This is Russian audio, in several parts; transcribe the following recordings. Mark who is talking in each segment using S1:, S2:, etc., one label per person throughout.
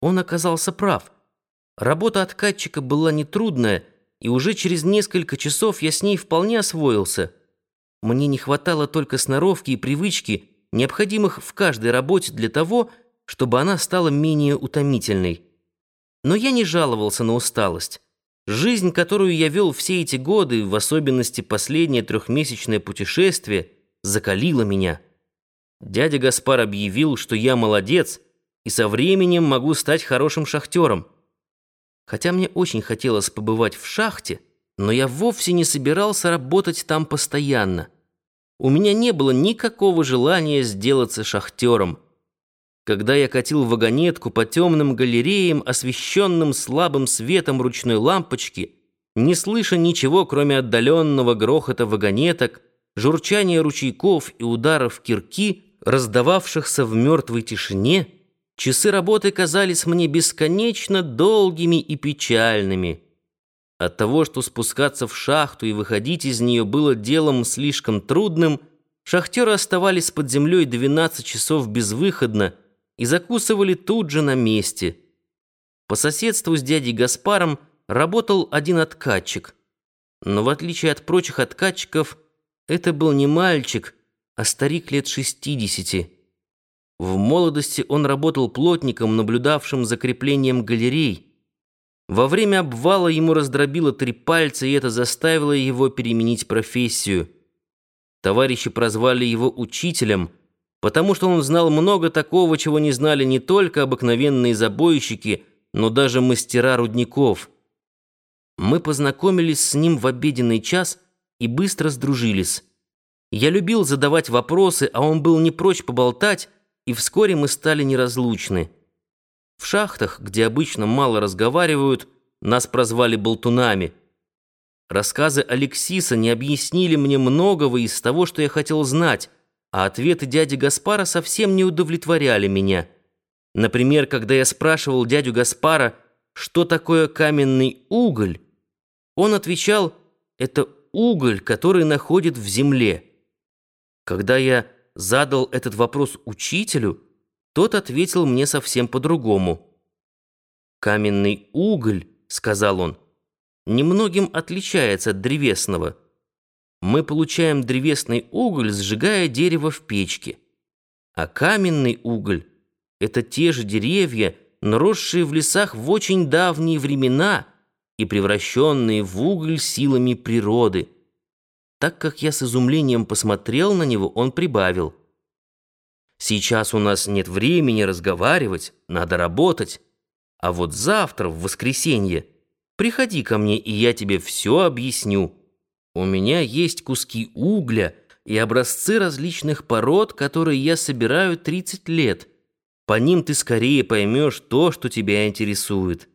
S1: Он оказался прав. Работа откатчика была нетрудная, и уже через несколько часов я с ней вполне освоился. Мне не хватало только сноровки и привычки, необходимых в каждой работе для того, чтобы она стала менее утомительной. Но я не жаловался на усталость. Жизнь, которую я вел все эти годы, в особенности последнее трехмесячное путешествие, закалила меня. Дядя Гаспар объявил, что я молодец и со временем могу стать хорошим шахтером. Хотя мне очень хотелось побывать в шахте, но я вовсе не собирался работать там постоянно. У меня не было никакого желания сделаться шахтером. Когда я катил вагонетку по темным галереям, освещенным слабым светом ручной лампочки, не слыша ничего, кроме отдаленного грохота вагонеток, журчания ручейков и ударов кирки, раздававшихся в мертвой тишине, часы работы казались мне бесконечно долгими и печальными. От того, что спускаться в шахту и выходить из нее было делом слишком трудным, шахтеры оставались под землей 12 часов безвыходно и закусывали тут же на месте. По соседству с дядей Гаспаром работал один откатчик. Но в отличие от прочих откатчиков, это был не мальчик, а старик лет 60. В молодости он работал плотником, наблюдавшим за креплением галерей. Во время обвала ему раздробило три пальца, и это заставило его переменить профессию. Товарищи прозвали его учителем, потому что он знал много такого, чего не знали не только обыкновенные забойщики, но даже мастера рудников. Мы познакомились с ним в обеденный час и быстро сдружились. Я любил задавать вопросы, а он был не прочь поболтать, и вскоре мы стали неразлучны. В шахтах, где обычно мало разговаривают, нас прозвали болтунами. Рассказы Алексиса не объяснили мне многого из того, что я хотел знать, а ответы дяди Гаспара совсем не удовлетворяли меня. Например, когда я спрашивал дядю Гаспара, что такое каменный уголь, он отвечал, это уголь, который находит в земле. Когда я задал этот вопрос учителю, тот ответил мне совсем по-другому. «Каменный уголь», — сказал он, — «немногим отличается от древесного. Мы получаем древесный уголь, сжигая дерево в печке. А каменный уголь — это те же деревья, наросшие в лесах в очень давние времена и превращенные в уголь силами природы». Так как я с изумлением посмотрел на него, он прибавил — Сейчас у нас нет времени разговаривать, надо работать. А вот завтра, в воскресенье, приходи ко мне, и я тебе все объясню. У меня есть куски угля и образцы различных пород, которые я собираю 30 лет. По ним ты скорее поймешь то, что тебя интересует.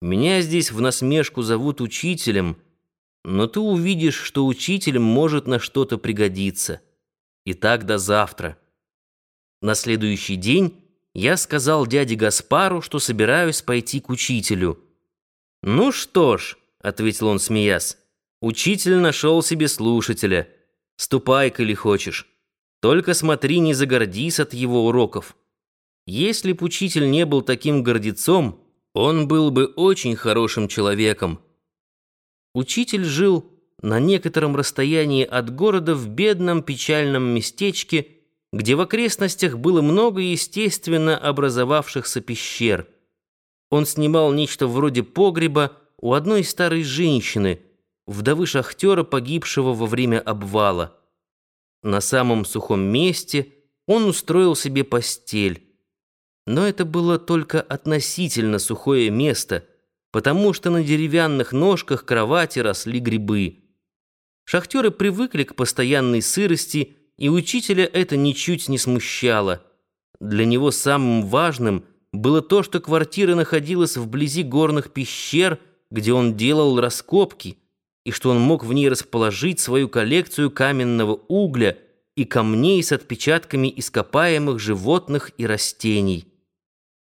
S1: Меня здесь в насмешку зовут учителем, но ты увидишь, что учителем может на что-то пригодиться. Итак, до завтра. На следующий день я сказал дяде Гаспару, что собираюсь пойти к учителю. «Ну что ж», — ответил он, смеясь, — «учитель нашел себе слушателя. Ступай, коли хочешь. Только смотри, не загордись от его уроков. Если б учитель не был таким гордецом, он был бы очень хорошим человеком». Учитель жил на некотором расстоянии от города в бедном печальном местечке, где в окрестностях было много естественно образовавшихся пещер. Он снимал нечто вроде погреба у одной старой женщины, вдовы шахтера, погибшего во время обвала. На самом сухом месте он устроил себе постель. Но это было только относительно сухое место, потому что на деревянных ножках кровати росли грибы. Шахтеры привыкли к постоянной сырости и учителя это ничуть не смущало. Для него самым важным было то, что квартира находилась вблизи горных пещер, где он делал раскопки, и что он мог в ней расположить свою коллекцию каменного угля и камней с отпечатками ископаемых животных и растений.